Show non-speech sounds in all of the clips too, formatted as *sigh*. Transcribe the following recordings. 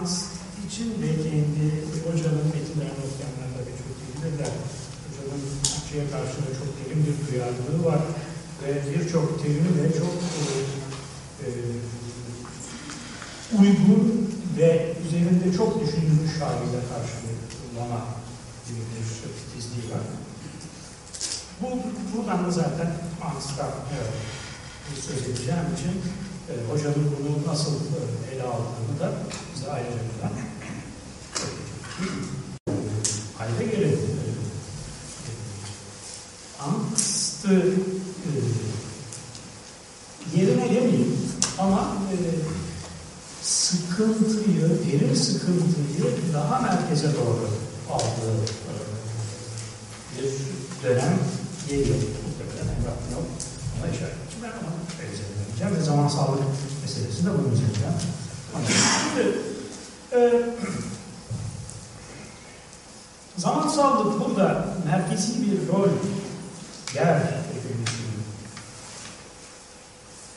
Angst için de kendi hocanın metinlerini okuyanlar tabii çok bilirler. Hocanın Türkçe'ye karşı da çok derin bir duyarlılığı var ve birçok terimi de çok e, e, uygun ve üzerinde çok düşünülmüş haliyle karşılama gibi bir titizliği var. Bu, buradan da zaten Ans'ta evet, söz edeceğim için e, hocanın bunu nasıl e, ele aldığını da bize ayrıca buradan Heidegger'in e, angstı e, yerine demeyeyim ama e, sıkıntıyı, derin sıkıntıyı daha merkeze doğru aldığı e, bir dönem geliyor. Muhtemelen Emrah yok. Ona işaret için ben ona benzetemeyeceğim ve zaman sağlık meselesini de bunun üzerinden Şimdi e, zamansallık burada merkezi bir rol yer edilmesinin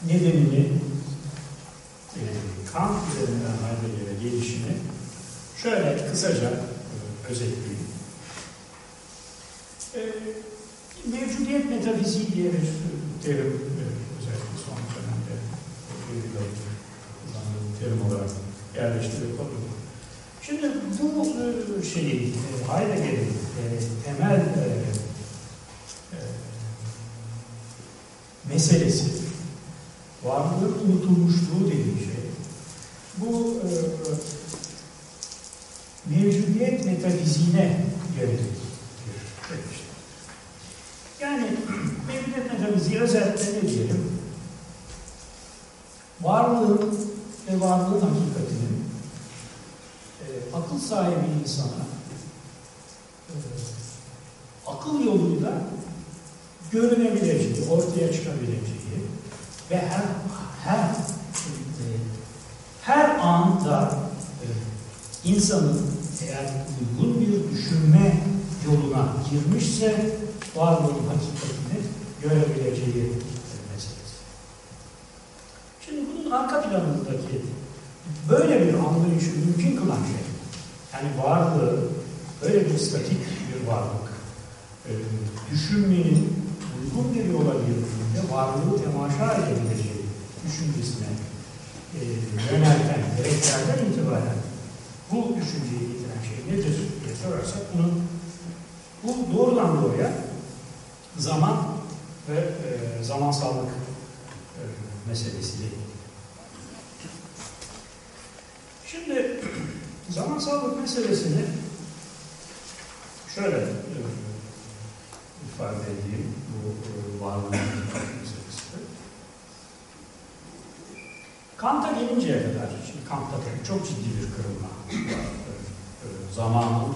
nedenini e, Kant üzerinden Heidegger'e gelişini şöyle kısaca e, özetleyeyim. E, mevcudiyet metafiziği diye bir terim e, özellikle son dönemde kullanılan terim olarak yerleştirilip Şimdi bu e, şeyin, e, Heidegger'in e, temel e, e, meselesi, varlığın unutulmuşluğu dediği şey, bu e, mevcudiyet metafiziğine yönelik bir şey. Yani mevcudiyet metafiziği özellikle ne diyelim? Varlığın ve varlığın hakikatinin e, akıl sahibi insana e, akıl yoluyla görünebileceği, ortaya çıkabileceği ve her her her anda e, insanın eğer uygun bir düşünme yoluna girmişse varlığın hakikatini görebileceği meselesi. Şimdi bunun arka planındaki böyle bir anlayışı mümkün kılan şey, yani varlığı böyle bir statik bir varlık, e, düşünmenin uygun bir yola girdiğinde varlığı temaşa edebileceği düşüncesine e, yönelten gereklerden itibaren bu düşünceyi getiren şey nedir diye sorarsak bunun bu doğrudan doğruya zaman ve e, zamansallık e, meselesi değil. Şimdi zamansallık meselesini şöyle e, ifade edeyim bu e, varlığın meselesi. Kant'a gelinceye kadar, şimdi Kant'ta çok ciddi bir kırılma var. E, zamanın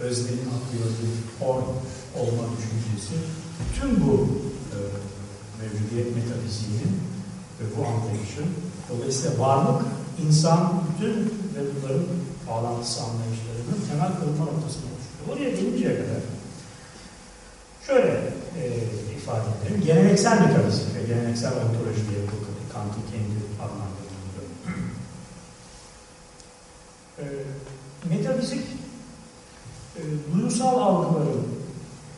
öznenin bir form olma düşüncesi bütün bu e, mevcudiyet metafiziğinin ve bu anlayışın dolayısıyla varlık insan bütün ve bunların bağlantısı anlayışlarının temel kırılma noktasını oluşturuyor. Oraya gelinceye kadar şöyle e, ifade edelim. Geleneksel metafizik ve geleneksel ontoloji diye bu Kant'ın kendi adlandırdığı. e, metafizik e, duygusal algıların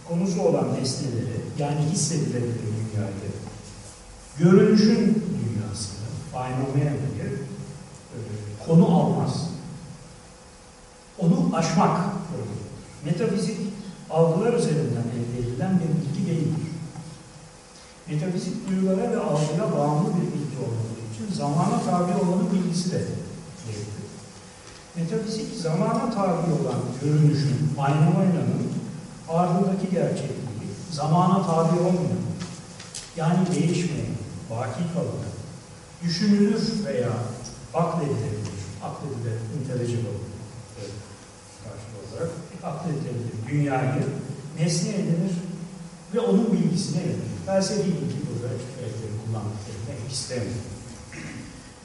konusu olan nesneleri yani hissedilebilir dünyayı görünüşün dünyasını fenomenayı e, konu almaz. Onu aşmak. Metafizik algılar üzerinden elde edilen bir bilgi değildir. Metafizik duyulara ve algıya bağımlı bir bilgi olmadığı için zamana tabi olanın bilgisi de değildir. Metafizik zamana tabi olan görünüşün, aynamaylanın ardındaki gerçekliği, zamana tabi olmayan, yani değişmeyen, baki kalan, düşünülür veya akledilebilir, akledilebilir, intelligible karşılığı olarak dünyayı nesne edinir ve onun bilgisine verir. Felsefi bilgi burada kullanmak yerine epistemi.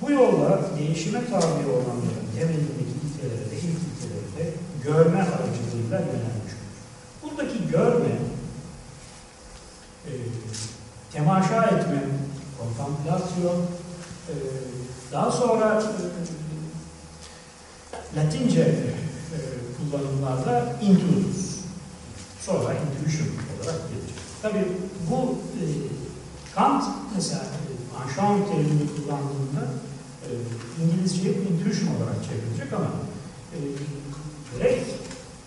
Bu yolla değişime tabi olanların temelindeki ilkelere de ilk ilkelere de görme aracılığıyla yönelmiş. Buradaki görme, e, temaşa etme, kontemplasyon, e, daha sonra e, Latince e, kullanımlarda intuitus, sonra intuition olarak gelecek. Tabii bu e, Kant mesela Anşan terimini kullandığında e, İngilizce'ye intuition olarak çevrilecek ama e, direkt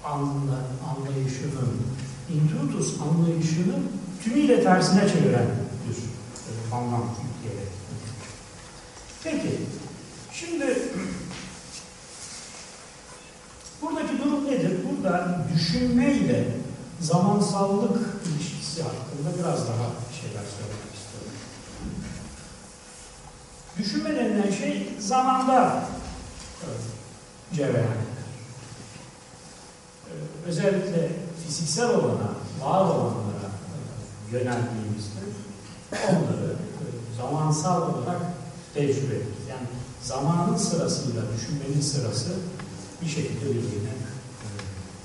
anla, anlayışının, intuitus anlayışını tümüyle tersine çeviren bir e, anlam yükleyerek. Peki, şimdi *clears throat* buradaki durum nedir? Burada düşünmeyle zamansallık ilişkisi hakkında biraz daha şeyler söylemek istiyorum. Düşünme denilen şey zamanda cereyan eder. Özellikle fiziksel olana, var olanlara yöneldiğimizde onları zamansal olarak tecrübe ederiz. Yani zamanın sırasıyla düşünmenin sırası bir şekilde birbirine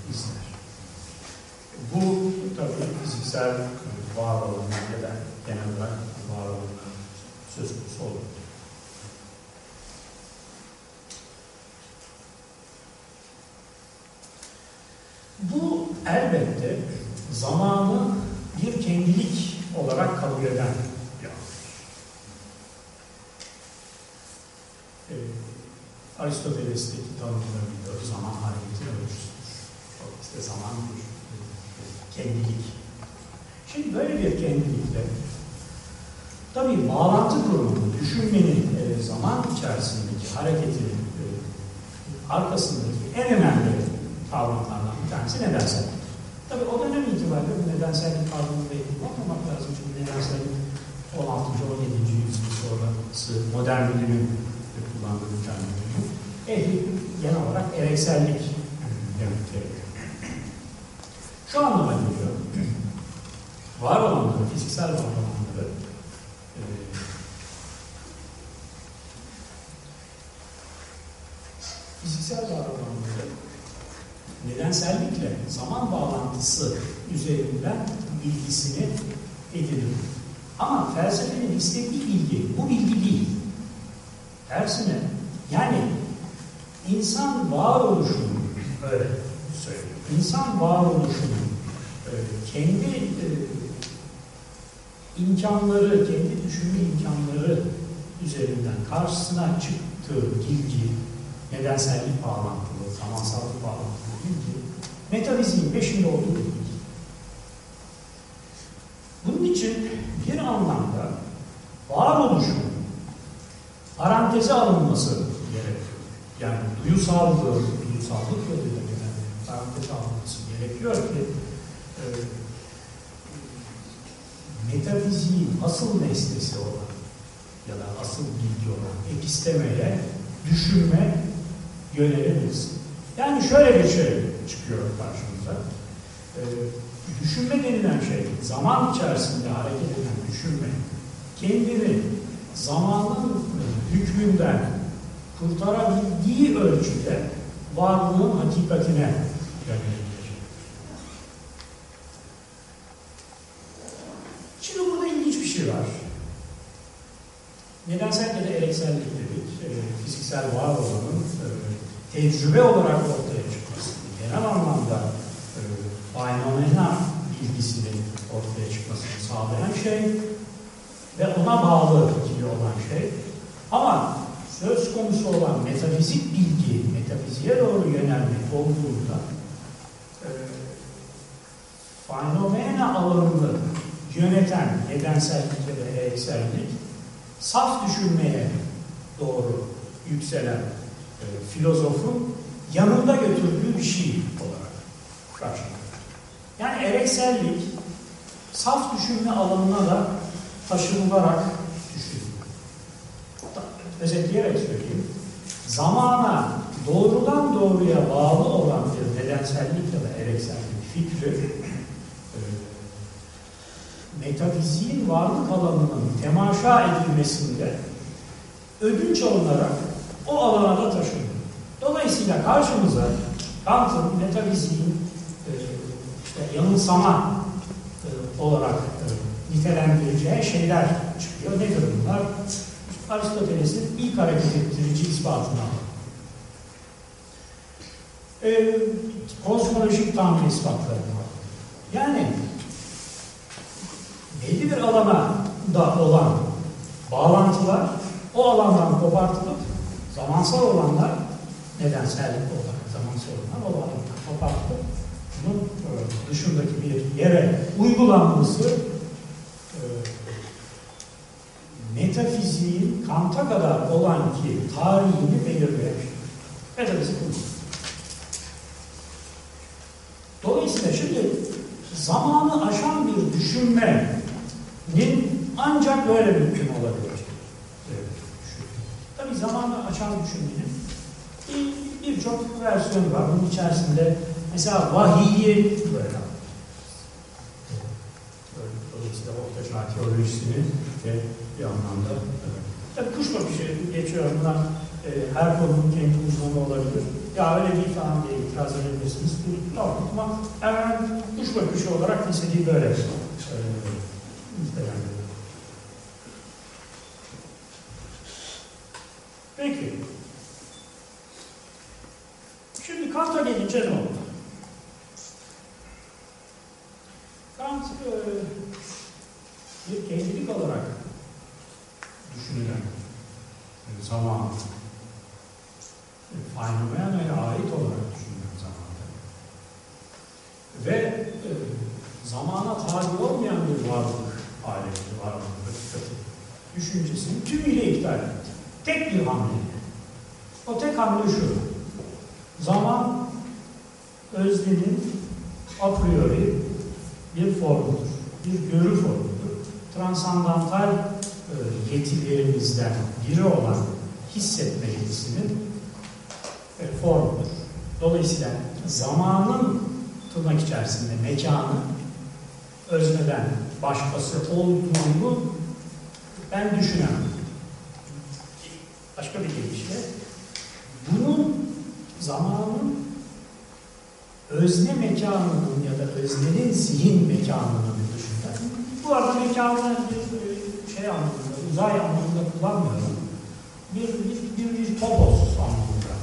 izler. Bu tabii fiziksel var olanlar ya da genel olarak var olanlar söz konusu olur. Bu elbette zamanı bir kendilik olarak kabul eden bir ee, Aristoteles'teki tanımlarıyla zaman hareketi ölçüsüdür. İşte zaman bir kendilik. Şimdi böyle bir kendilikle tabii bağlantı kurumu, düşünmenin e, zaman içerisindeki hareketinin e, arkasındaki en önemli kavramlardan bir tanesi nedensellik. Tabii o dönem itibariyle bu nedensellik kavramını belki bakmamak lazım. Çünkü nedensellik 16. 17. yüzyıl sonrası modern bilimin kullandığı bir tanım. Ehli genel olarak ereksellik demek gerekiyor. Şu anlama geliyor. Var olanları, fiziksel var olanları e, fiziksel var olanları nedensellikle zaman bağlantısı üzerinden bilgisini ediniyor. Ama felsefenin istediği bilgi bu bilgi değil. Tersine yani insan varoluşunu öyle söylüyor. İnsan varoluşunu e, kendi e, imkanları, kendi düşünme imkanları üzerinden karşısına çıktığı bilgi, nedensellik bağlantılı, zamansallık bağlantılı bilgi, metafiziğin peşinde olduğu bilgi. Bunun için bir anlamda varoluşun paranteze alınması gerekiyor. Yani duyusallığı, duyusallık yoluyla gelen paranteze alınması gerekiyor ki e, metafiziğin asıl nesnesi olan ya da asıl bilgi olan epistemeye düşünme yönelebilsin. Yani şöyle bir şey çıkıyor karşımıza. E, düşünme denilen şey, zaman içerisinde hareket eden düşünme, kendini zamanın hükmünden kurtarabildiği ölçüde varlığın hakikatine yönelir. Şimdi burada ilginç bir şey var. Nedensel ya da eleksellik. E, fiziksel var olanın e, tecrübe olarak ortaya çıkması. Genel anlamda e, fenomena bilgisinin ortaya çıkmasını sağlayan şey ve ona bağlı gibi olan şey. Ama söz konusu olan metafizik bilgi, metafiziğe doğru yönelmek olduğunda e, fenomena alanını yöneten nedensellik ya da eksellik saf düşünmeye doğru yükselen e, filozofun yanında götürdüğü bir şey olarak karşılanır. Yani ereksellik saf düşünme alanına da taşınılarak düşünülür. Özetleyerek söyleyeyim. Zamana doğrudan doğruya bağlı olan bir nedensellik ya da ereksellik fikri e, metafiziğin varlık alanının temaşa edilmesinde ödünç alınarak o alana da taşınıyor. Dolayısıyla karşımıza Kant'ın metafiziğin e, işte yanılsama e, olarak e, nitelendireceği şeyler çıkıyor. Nedir bunlar? Aristoteles'in ilk hareket ettirici ispatını. E, kozmolojik tanrı ispatları var. Yani belli bir alana da olan bağlantılar o alandan kopartılıp zamansal olanlar nedensel olarak zamansal olanlar o alandan kopartılıp bunun e, dışındaki bir yere uygulanması e, metafiziğin Kant'a kadar olan ki tarihini belirleyen metafizik. Dolayısıyla şimdi zamanı aşan bir düşünmenin ancak böyle mümkün olabilir. Açan düşünmenin birçok bir versiyonu var. Bunun içerisinde mesela vahiyi böyle Dolayısıyla Orta Çağ teolojisini ve bir anlamda evet. Tabii kuş bakışı geçiyor. Bunlar e, her konunun kendi uzmanı olabilir. Ya öyle değil falan diye itiraz edebilirsiniz. Bu normal ama hemen kuş bakışı olarak meseleyi böyle e, nitelendiriyor. Peki. Şimdi Kant'a gelince ne oldu? Kant e, bir kendilik olarak düşünülen e, zaman e, fenomenaya ait olarak düşünülen zamanda ve e, zamana tabi olmayan bir varlık aleti, varlık, hakikati düşüncesini tümüyle iptal etti. Tek bir hamle. O tek hamle şu. Zaman öznenin a priori bir formudur. Bir görü formudur. Transandantal e, yetilerimizden biri olan hissetme yetisinin e, formudur. Dolayısıyla zamanın tırnak içerisinde mekanı özneden başkası olduğunu ben düşünemem. Başka bir deyişle bunun zamanın özne mekanının ya da öznenin zihin mekanının dışında bu arada mekanı bir şey anlamında, uzay anlamında kullanmıyorum. Bir, bir, bir, bir topos anlamında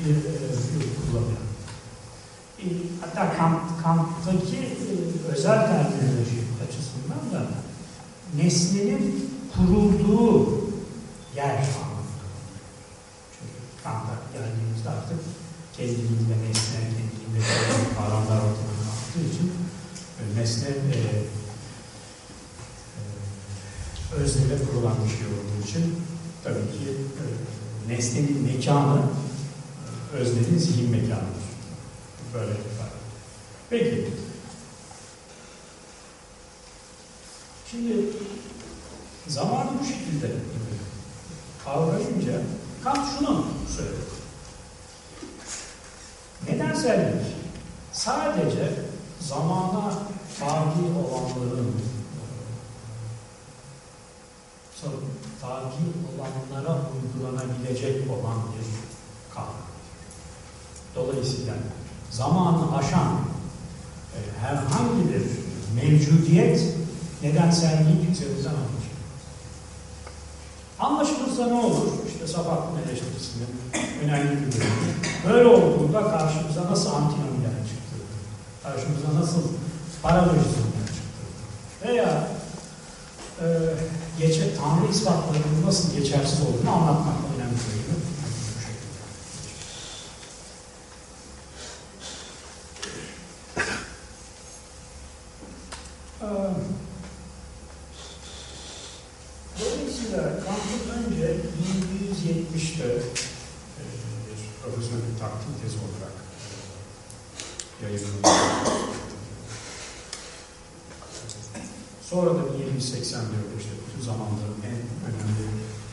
bir, bir kullanıyorum. E, hatta Kant, Kant'taki e, özel terminoloji açısından da nesnenin kurulduğu yer anlamında. Çünkü Kant'a geldiğimizde artık kendiliğinde nesne, kendiliğinde kavramlar ortadan kalktığı için e, nesne e, e, öznede kurulan bir şey olduğu için tabii ki e, nesnenin mekanı e, öznenin zihin mekanıdır. Böyle ifade. Peki. Şimdi zamanı bu şekilde kavrayınca Kant şunu söyledi. Nedensellik sadece zamana tabi olanların tabi olanlara uygulanabilecek olan bir kavram. Dolayısıyla zamanı aşan e, herhangi bir mevcudiyet nedenselliği üzerinden alınır. Anlaşılırsa ne olur? İşte Sabahattin eleştirisinin önemli bir bölümü. Böyle olduğunda karşımıza nasıl antinomiler çıktı? Karşımıza nasıl paralojizmler çıktı? Veya e, geçe, Tanrı ispatlarının nasıl geçersiz olduğunu anlatmak önemli bir bölümü. Dolayısıyla Kant'ın önce 1170'te e, bir profesyonel takdim tezi olarak e, yayınlandı. Sonra da 1784'te işte. Bütün zamanların en önemli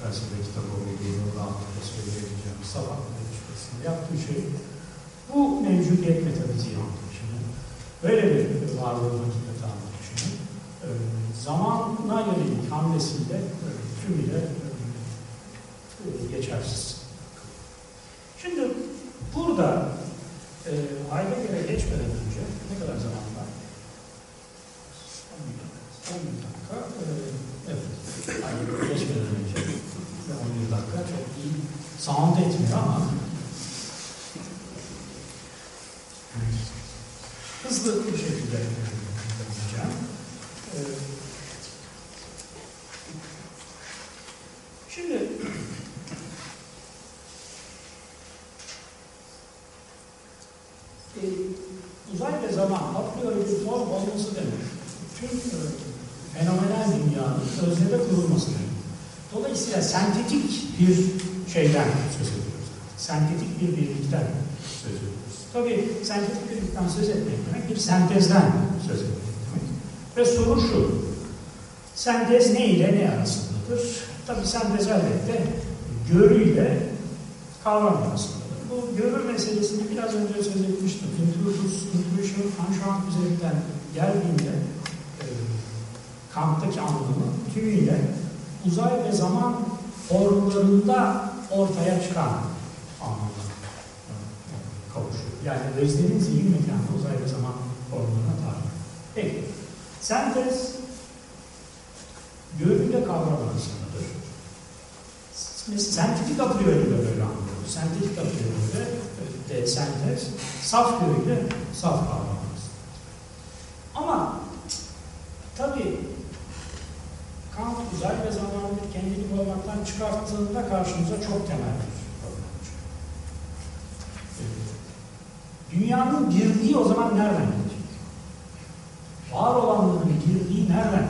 felsefe kitabı olduğunu rahatlıkla söyleyebileceğim sabah eleştirisini yaptığı şey Bu mevcudiyet metafiziği anlayışını, böyle bir varlığın hakikati anlayışını e, zamana yönelik hamlesiyle e, tümüyle e, geçersiz. Şimdi burada e, Heidegger'e geçmeden önce ne kadar zaman var? 10 dakika. E, evet. Heidegger'e geçmeden önce ve 11 dakika çok iyi sound etmiyor ama hızlı bir şekilde yapacağım. E, şimdi e, uzay ve zaman priori bir form olması demek. Tüm e, fenomenal dünyanın öznede kurulması demek. Dolayısıyla sentetik bir şeyden söz ediyoruz. Sentetik bir birlikten söz ediyoruz. Tabii sentetik birlikten söz etmek demek bir sentezden söz etmek demek. Ve soru şu, sentez ne ile ne arasındadır? Tabii sentez elbette görüyle kavram arasındadır. Bu görür meselesini biraz önce söz etmiştim. İntuition, unshout üzerinden geldiğinde e, Kant'taki anlamı tümüyle uzay ve zaman formlarında ortaya çıkan anlamda kavuşuyor. Yani öznenin zihin mekanı uzay ve zaman formlarına tabi. Peki, sentez görüyle kavram arasındadır. Sentetik a priori de böyle anlıyoruz. Sentetik a priori de, de sentez, saf görüyle saf kavram arasındadır. Ama tabii Kant uzay ve zamanı kendini olmaktan çıkarttığında karşımıza çok temel bir problem çıkıyor. Dünyanın birliği o zaman nereden gelecek? Var olanların birliği nereden?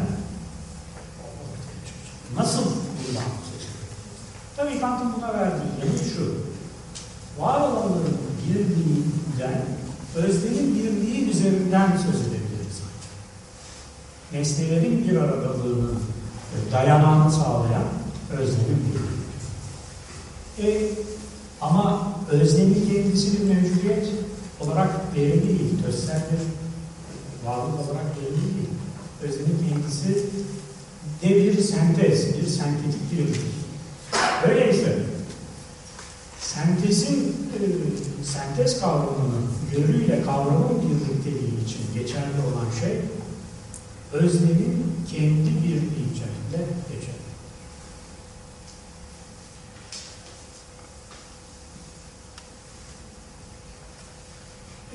Nasıl buradan seçilir? Tabii Kant'ın buna verdiği yanıt şu. Var olanların birliğinden, öznenin birliği üzerinden söz edebiliriz. Nesnelerin bir aradalığını dayanağını sağlayan öznenin birliği. E, ama öznenin kendisi bir mevcudiyet olarak verimli değil, özsel bir varlık olarak verimli değil. Öznenin kendisi de bir sentez, bir sentetik birlik. Öyleyse sentezin, e, sentez kavramının görüyle kavramın birlikteliği için geçerli olan şey öznenin kendi birliği içerisinde geçerli.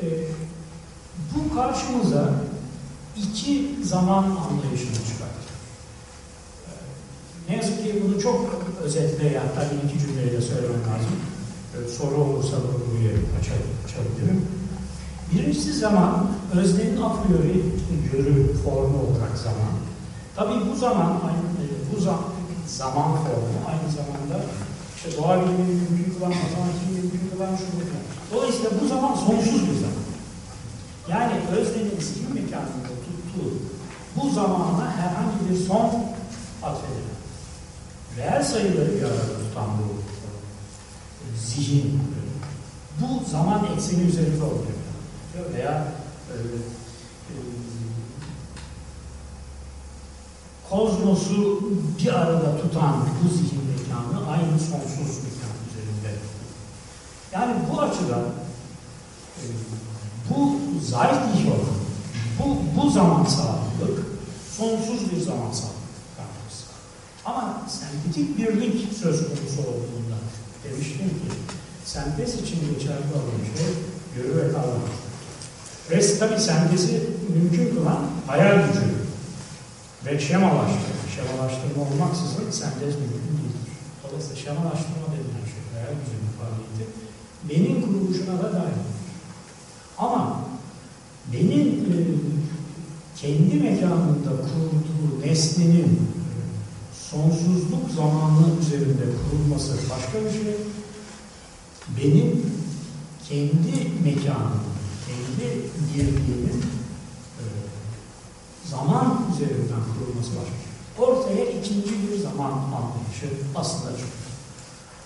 Ee, bu karşımıza iki zaman anlayışını çıkartır. Ee, ne yazık ki bunu çok özetle hatta bir iki cümleyle söylemem lazım. Ee, soru olursa burayı açabilirim. Birincisi zaman, öznenin a priori görü formu olarak zaman. Tabii bu zaman, aynı, bu zaman, zaman formu aynı zamanda işte doğa bilimini mümkün kılan, matematiği mümkün kılan şu bu. Dolayısıyla bu zaman sonsuz bir zaman. Yani öznenin zihin mekanında tuttuğu bu zamana herhangi bir son atfedilir. Reel sayıları bir arada tutan bu zihin, bu zaman ekseni üzerinde oluyor veya e, e, kozmosu bir arada tutan bu zihin mekanı aynı sonsuz mekan üzerinde. Yani bu açıdan e, bu zayt olan, bu, bu zamansallık sonsuz bir zamansallık. Ama sentetik birlik söz konusu olduğunda demiştim ki sentez için geçerli olan şey görü ve kavram. Ve tabi sentezi mümkün kılan hayal gücü ve şemalaştırma. Şemalaştırma olmaksızın sentez mümkün değildir. Dolayısıyla şemalaştırma denilen şey hayal gücünün faaliyeti benim kuruluşuna da dair. Ama benim e, kendi mekanında kurulduğu nesnenin sonsuzluk zamanı üzerinde kurulması başka bir şey. Benim kendi mekanım, kendi birliğimin e, zaman üzerinden kurulması şey. Ortaya ikinci bir zaman anlayışı aslında çıkıyor.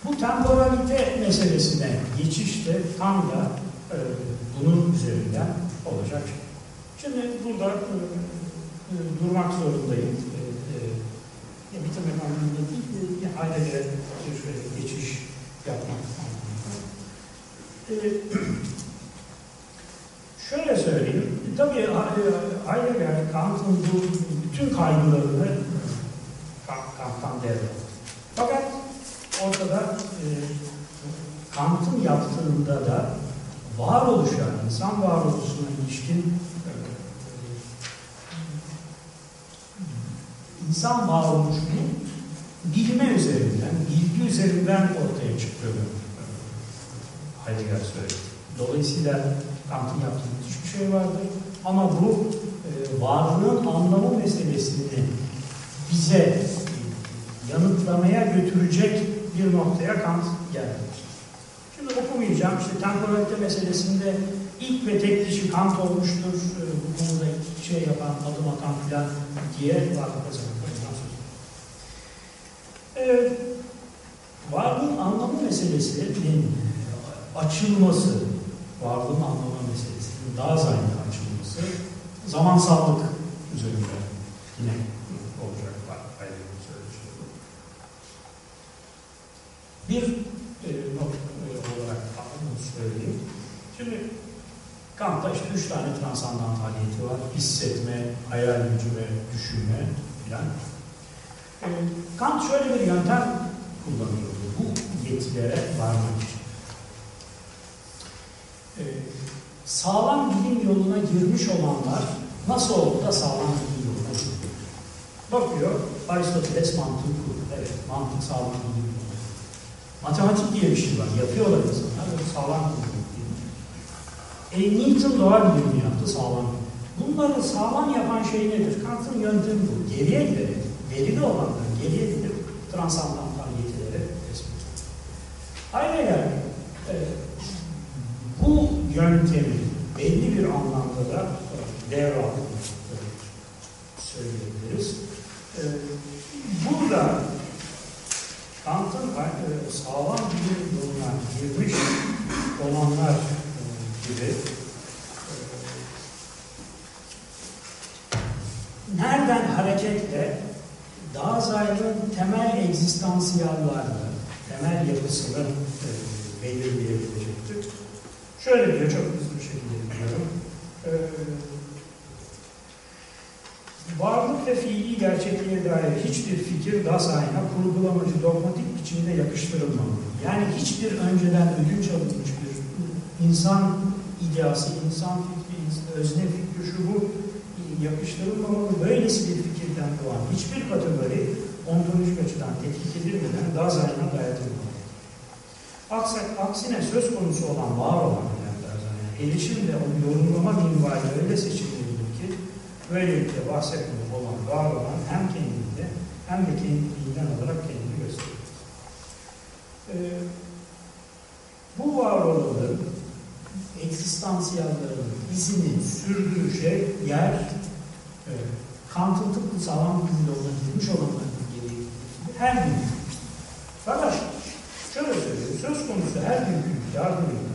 Bu temporalite meselesine geçişte tam da e, bunun üzerinden olacak. Şimdi burada e, e, durmak zorundayım. E, e, bitirmek anlamında değil, e, Heidegger'e bir geçiş yapmak anlamında. E, *clears throat* şöyle söyleyeyim, tabii e, Heidegger, Kant'ın bu bütün kaygılarını Kant'tan devraldı. Fakat ortada e, Kant'ın yaptığında da varoluşa, insan varoluşuna ilişkin e, insan varoluşunun bilme üzerinden, bilgi üzerinden ortaya çıktığını Heidegger söyledi. Dolayısıyla Kant'ın yaptığı hiçbir şey vardır. Ama bu e, varlığın anlamı meselesini bize yanıtlamaya götürecek bir noktaya Kant geldi. Şimdi okumayacağım. İşte temporalite meselesinde ilk ve tek kişi Kant olmuştur. E, bu konuda şey yapan, adım atan filan diye var ee, varlığın anlamı meselesinin açılması, varlığın anlamı meselesinin daha zayıf açılması zamansallık üzerinde yine olacak var. Bir e, not e, olarak söyleyeyim. Şimdi Kant'ta işte üç tane transandantaliyeti var. Hissetme, hayal gücü ve düşünme filan. E, Kant şöyle bir yöntem kullanıyordu bu yetilere varmak için. E, sağlam bilim yoluna girmiş olanlar nasıl oldu da sağlam bilim yoluna girdi? Bakıyor, Aristoteles mantığı kurdu. Evet, mantık sağlam bilim yolu. Matematik diye bir şey var, yapıyorlar insanlar, sağlam bilim e, Newton doğa bilimi yaptı, sağlam bilim. Bunları sağlam yapan şey nedir? Kant'ın yöntemi bu. Geriye giderek verili olanlar geriye gidip transandantal yetileri tespit Heidegger e, bu yöntemi belli bir anlamda da devraldığını söyleyebiliriz. E, burada Kant'ın sağlam bir yoluna girmiş olanlar e, gibi nereden hareketle Daseyn'ın temel egzistansiyallarını, temel yapısını e, belirleyebilecektir. Şöyle diyor, çok hızlı bir şekilde biliyorum. E, varlık ve fiili gerçekliğe dair hiçbir fikir Daseyn'a kurgulamacı, dogmatik biçimde yakıştırılmamalı. Yani hiçbir önceden ödünç alınmış bir insan ideası, insan fikri, özne fikri, şu bu yakıştırılmamalı. Böylesi bir fikirden doğan hiçbir kategori ontolojik açıdan tetkik edilmeden daha zayına dayatılmalı. Aksine söz konusu olan var olan erişim ve onu yorumlama minvali öyle seçilmelidir ki böylelikle bahsetmeli olan var olan hem kendinde hem de kendiliğinden olarak kendini gösterir. Ee, bu var olanların eksistansiyalların izini sürdüğü şey yer e, Kant'ın tıpkı sağlam yoluna girmiş olanların gereği her gün Fakat şöyle söyleyeyim, söz konusu her gün yardım ediyor.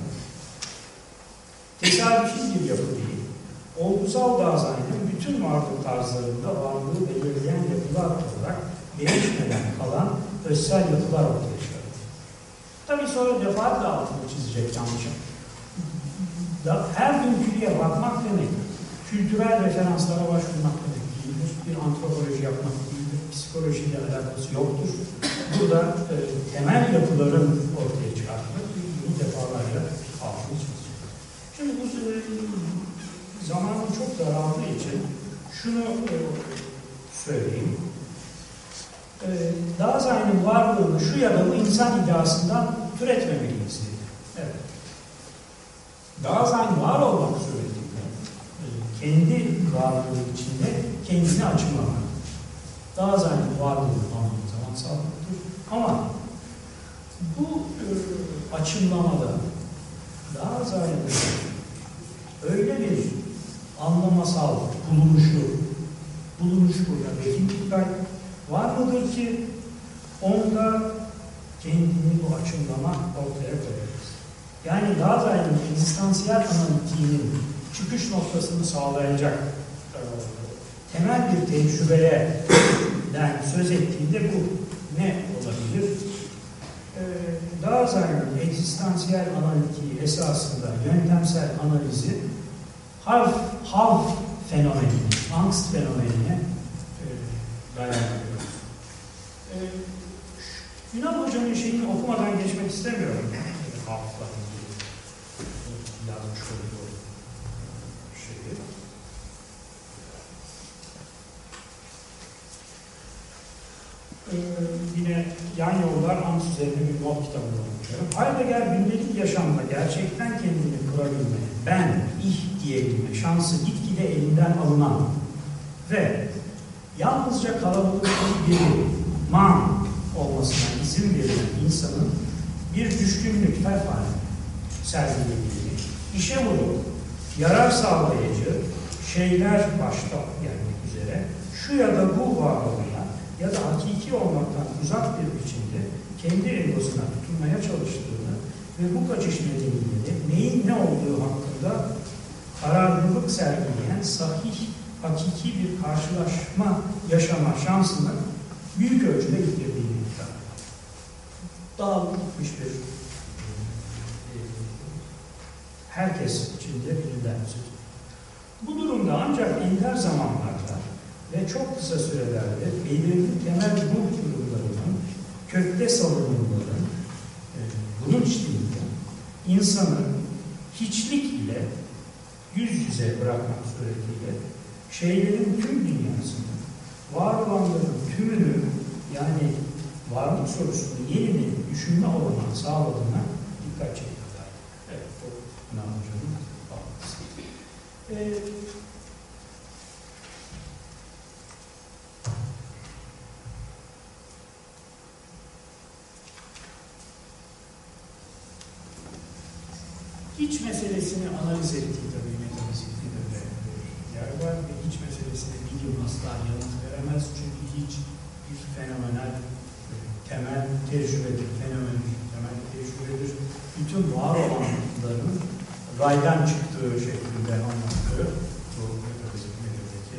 Tesadüfi bir yapı değil. Olgusal Daseyn'in bütün varlık tarzlarında varlığı belirleyen yapılar olarak değişmeden kalan özsel yapılar ortaya çıkarıyor. Tabii sonra defaatle altını çizecek yanlışım da her gün külliye bakmak demek, kültürel referanslara başvurmak demek değildir. Bir antropoloji yapmak değildir. Psikolojiyle alakası yoktur. Burada e, temel yapıların ortaya çıkartmak bunu defalarca. Şimdi bu zamanın çok daraldığı için şunu e, söyleyeyim. E, Daseyn'in varlığını şu ya da bu insan iddiasından türetmemeliyiz. Evet daha zaten var olmak suretiyle e, kendi varlığı içinde kendini açıklamak. Daha zaten varlığı anlamı zaman sağlıktır. Ama bu e, açımlamada daha zaten öyle bir anlamasal bulunuşu bulunuşu burada vekillik var mıdır ki onda kendini bu açımlama ortaya koyarız. Yani Gazali'nin egzistansiyel analitiğinin çıkış noktasını sağlayacak temel bir tecrübeden söz ettiğinde bu ne olabilir? E, Gazali'nin egzistansiyel analitiği esasında yöntemsel analizi harf, harf fenomenine, angst fenomenine e, dayanıyor. E, Ünal Hoca'nın şeyini okumadan geçmek istemiyorum. Hafızla ilgili yazmış olduğu şeyi. Ee, yine Yan Yollar Ans üzerine bir not kitabını okuyorum. Heidegger gündelik yaşamda gerçekten kendini kurabilme, ben, ih diyebilme şansı gitgide elinden alınan ve yalnızca kalabalık bir man olmasına izin verilen insanın bir düşkünlük ferfane sergilediğini, işe vurup yarar sağlayıcı şeyler başta gelmek üzere şu ya da bu varlığına ya da hakiki olmaktan uzak bir biçimde kendi egosuna tutunmaya çalıştığını ve bu kaçış nedeniyle neyin ne olduğu hakkında kararlılık sergileyen sahih, hakiki bir karşılaşma yaşama şansını büyük ölçüde yitirdiğini iddia Dağılıp gitmiş bir e, herkes içinde bilinen söz. Bu durumda ancak ender zamanlarda ve çok kısa sürelerde belirli temel ruh durumlarının kökte salınımların e, bunun içinde insanı hiçlik ile yüz yüze bırakmak suretiyle şeylerin tüm dünyasını, var olanların tümünü yani varlık sorusunu yeniden düşünme olanağı sağladığına dikkat çekiyorlar. Evet, bu Ünal Hoca'nın bağlantısı. Ee, hiç meselesini analiz ettiği tabii metafizikte de yer var ve hiç meselesine bilim asla yanıt veremez çünkü hiç bir fenomenal e, temel tecrübedir, fenomen temel tecrübedir. Bütün var olanların raydan çıktığı şeklinde anlattığı bu metafizik metodaki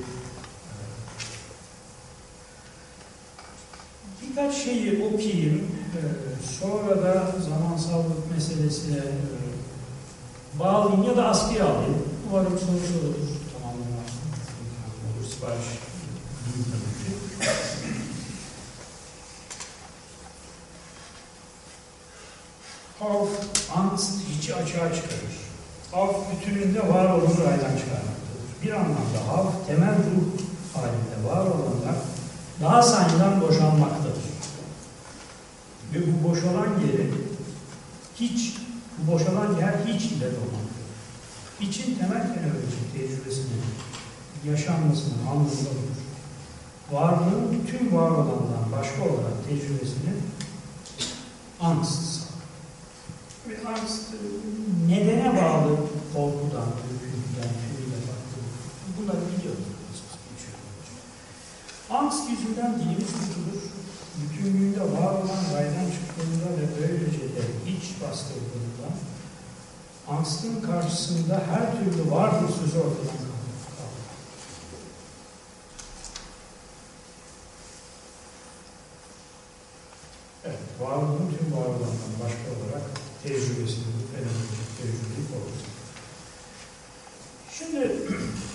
e, birkaç şeyi okuyayım. E, sonra da zamansallık meselesine bağlayayım ya da askıya alayım. Umarım sonuç olur. Tamamlanmaz. Olur sipariş. Havf, angst hiçi açığa çıkarır. Havf bütününde var olanı raydan çıkarmaktadır. Bir anlamda havf temel ruh halinde var olanlar daha sayıdan boşalmaktadır. Ve bu boşalan yeri hiç boşalan yer hiç ile dolmaktadır. İçin temel fenolojik tecrübesinin yaşanmasının anlamında budur. Varlığın tüm var olandan başka olarak tecrübesini angst Ve angst nedene bağlı korkudan, ürküntüden, tümüyle baktığımız bunları biliyoruz. Angst yüzünden dilimiz tutulur, bütünlüğünde var olan raydan çıktığında ve böylece de iç bastırdığında angstın karşısında her türlü vardır sözü ortadan kalır. Evet, varlığın tüm var olandan başka olarak tecrübesini, fenomenik tecrübeyi korur. Şimdi *clears throat*